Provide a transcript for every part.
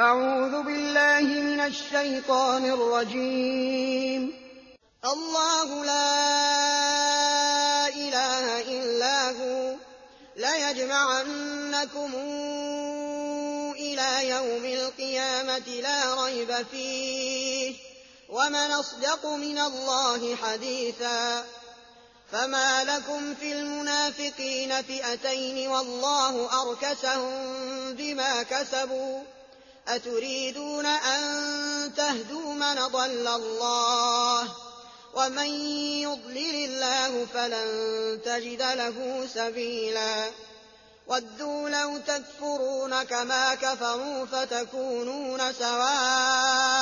أعوذ بالله من الشيطان الرجيم. الله لا إله إلا هو. ليجمعنكم إلى يوم القيامة لا ريب فيه. ومن أصدق من الله حديثا. فما لكم في المنافقين فئتين والله أركسهم بما كسبوا. أتريدون أن تهدوا من ضل الله ومن يضلل الله فلن تجد له سبيلا ودوا لو تكفرون كما كفروا فتكونون سواء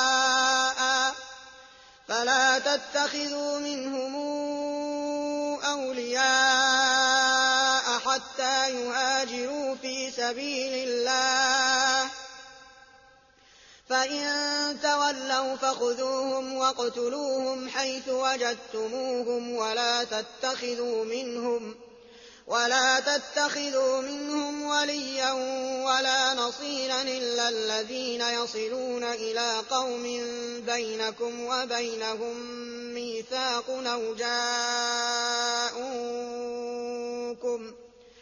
فلا تتخذوا منهم أولياء حتى يهاجروا في سبيل الله فإن تولوا فخذوهم واقتلوهم حيث وجدتموهم ولا تتخذوا منهم ولا تتخذوا منهم وليا ولا نصيرا إلا الذين يصلون إلى قوم بينكم وبينهم ميثاق أو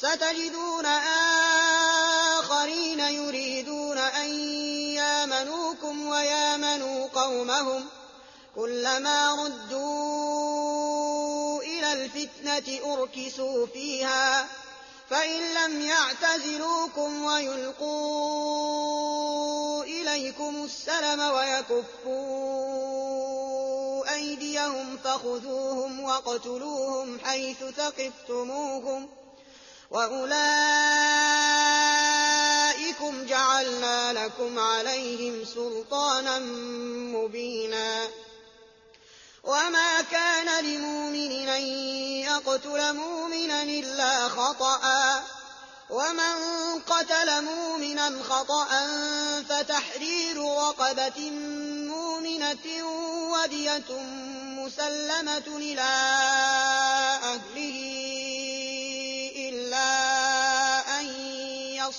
ستجدون آخرين يريدون أن يامنوكم ويامنوا قومهم كلما ردوا إلى الفتنة أركسوا فيها فإن لم يعتزلوكم ويلقوا إليكم السلم ويكفوا أيديهم فخذوهم واقتلوهم حيث ثقفتموهم وأولئكم جعلنا لكم عليهم سلطانا مبينا. وما كان لمؤمن أن يقتل مؤمنا إلا خطأ. ومن قتل مؤمنا خطأ فتحرير رقبة مؤمنة ودية مسلمة إلى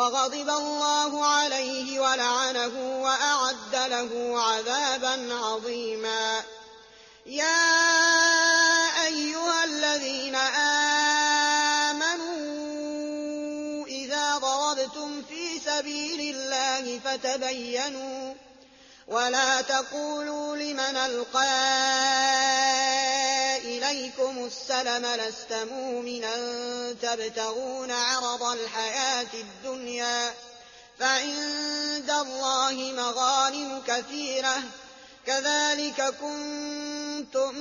وغضب الله عليه ولعنه وأعد له عذابا عظيما. يا أيها الذين آمنوا إذا ضربتم في سبيل الله فتبينوا ولا تقولوا لمن ألقى إليكم السلم لست مؤمنا. تبتغون عرض الحياة الدنيا. فعند الله مغانم كثيرة. كذلك كنتم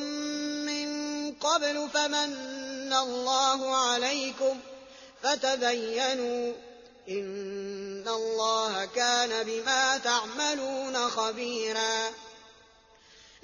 من قبل فمن الله عليكم. فتبينوا إن الله كان بما تعملون خبيراً.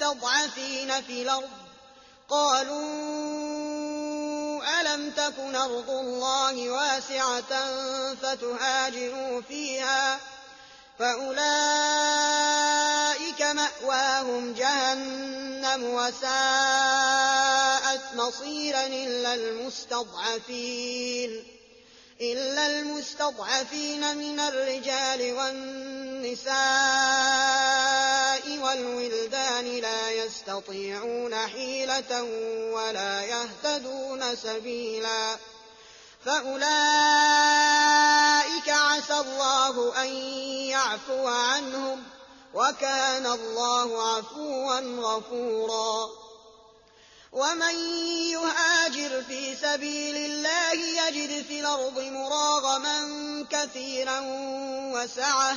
مستضعفين في الأرض. قالوا ألم تكن أرض الله واسعة فتهاجروا فيها فأولئك مأواهم جهنم وساءت مصيرا إلا المستضعفين. إلا المستضعفين من الرجال والنساء. والولدان لا يستطيعون حيلة ولا يهتدون سبيلا. فأولئك عسى الله أن يعفو عنهم وكان الله عفوا غفورا. ومن يهاجر في سبيل الله يجد في الأرض مراغما كثيرا وسعة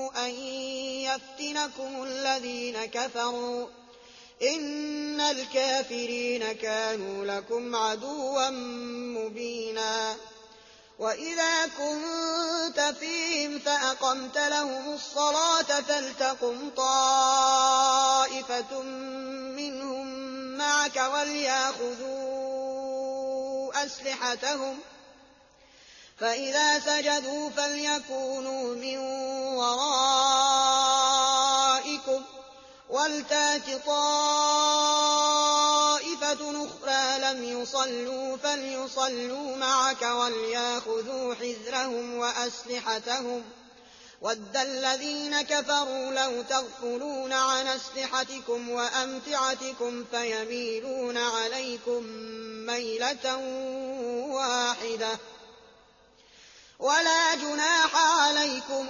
يفتنكم الذين كفروا. إن الكافرين كانوا لكم عدوا مبينا. وإذا كنت فيهم فأقمت لهم الصلاة فلتقم طائفة منهم معك وليأخذوا أسلحتهم. فإذا سجدوا فليكونوا من ولتات طائفة أخرى لم يصلوا فليصلوا معك وليأخذوا حذرهم وأسلحتهم. ود الذين كفروا لو تغفلون عن أسلحتكم وأمتعتكم فيميلون عليكم ميلة واحدة. ولا جناح عليكم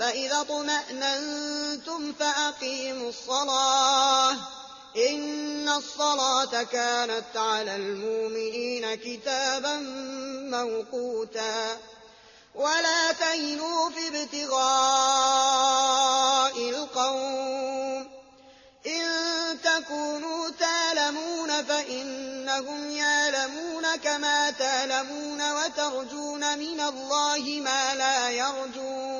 فإذا اطمأننتم فأقيموا الصلاة. إن الصلاة كانت على المؤمنين كتابا موقوتا. ولا تهنوا في ابتغاء القوم. إن تكونوا تالمون فإنهم يالمون كما تالمون وترجون من الله ما لا يرجون.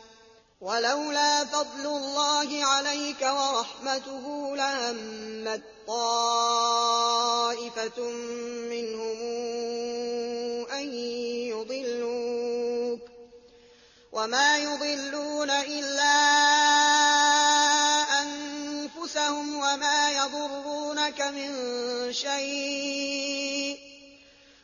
ولولا فضل الله عليك ورحمته لهمت طائفة منهم أن يضلوك وما يضلون إلا أنفسهم وما يضرونك من شيء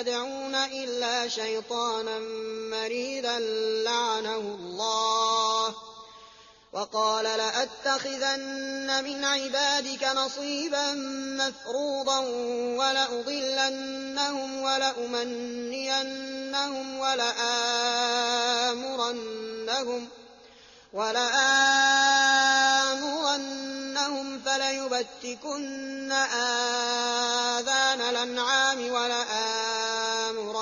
يدعون إلا شيطانا مريدا لعنه الله. وقال لأتخذن من عبادك نصيبا مفروضا ولأضلنهم ولأمنينهم ولآمرنهم ولآمرنهم فليبتكن آذان الأنعام ولآمرنهم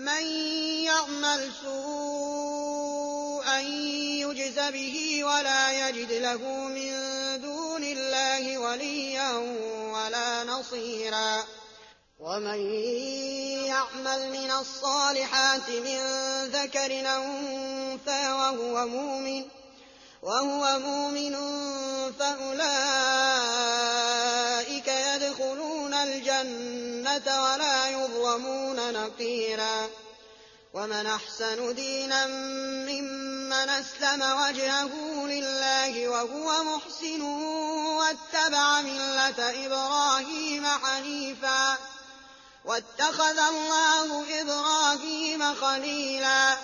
من يعمل سوءا به ولا يجد له من دون الله وليا ولا نصيرا. ومن يعمل من الصالحات من ذكر أنثى وهو مؤمن وهو مؤمن فأولئك الجنة ولا يظلمون نقيرا ومن أحسن دينا ممن أسلم وجهه لله وهو محسن واتبع ملة إبراهيم حنيفا واتخذ الله إبراهيم خليلا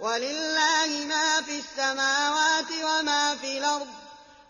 ولله ما في السماوات وما في الأرض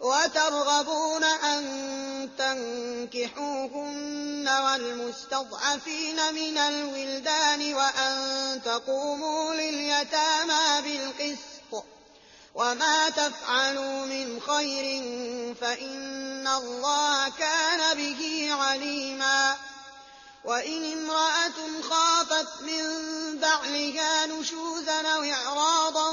وترغبون أن تنكحوهن والمستضعفين من الولدان وأن تقوموا لليتامى بالقسط. وما تفعلوا من خير فإن الله كان به عليما. وإن امرأة خافت من بعلها نشوزا أو إعراضا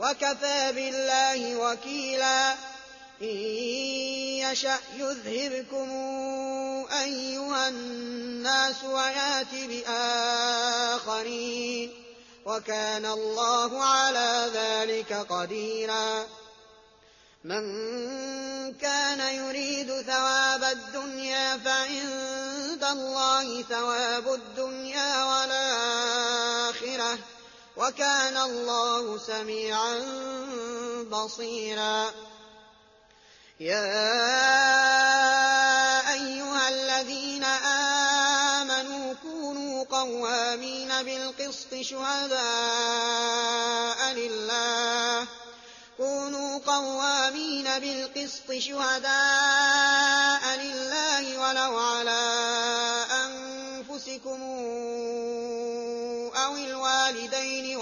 وكفى بالله وكيلا. إن يشأ يذهبكم أيها الناس ويات بآخرين. وكان الله على ذلك قديرا. من كان يريد ثواب الدنيا فعند الله ثواب الدنيا والآخرة وكان الله سميعا بصيرا. يا أيها الذين آمنوا كونوا قوامين بالقسط شهداء لله. كونوا قوامين بالقسط شهداء لله ولو على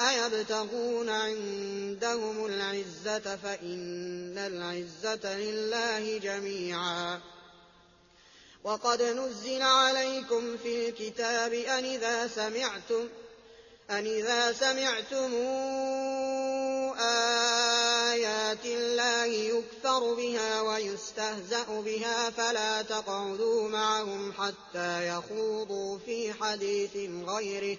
أيبتغون عندهم العزة فإن العزة لله جميعا. وقد نزل عليكم في الكتاب أن إذا سمعتم أن إذا سمعتم آيات الله يكفر بها ويستهزأ بها فلا تقعدوا معهم حتى يخوضوا في حديث غيره.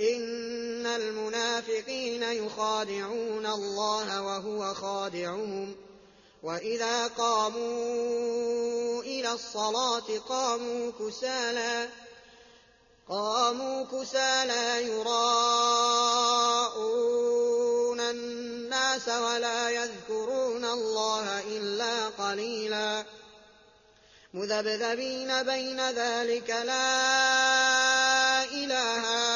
إن المنافقين يخادعون الله وهو خادعهم وإذا قاموا إلى الصلاة قاموا كسالى قاموا كسالى يراءون الناس ولا يذكرون الله إلا قليلا. مذبذبين بين ذلك لا إله هؤلاء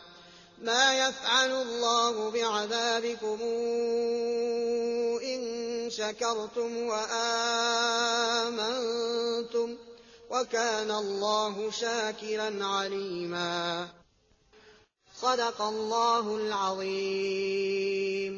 ما يفعل الله بعذابكم إن شكرتم وآمنتم وكان الله شاكرا عليما. صدق الله العظيم.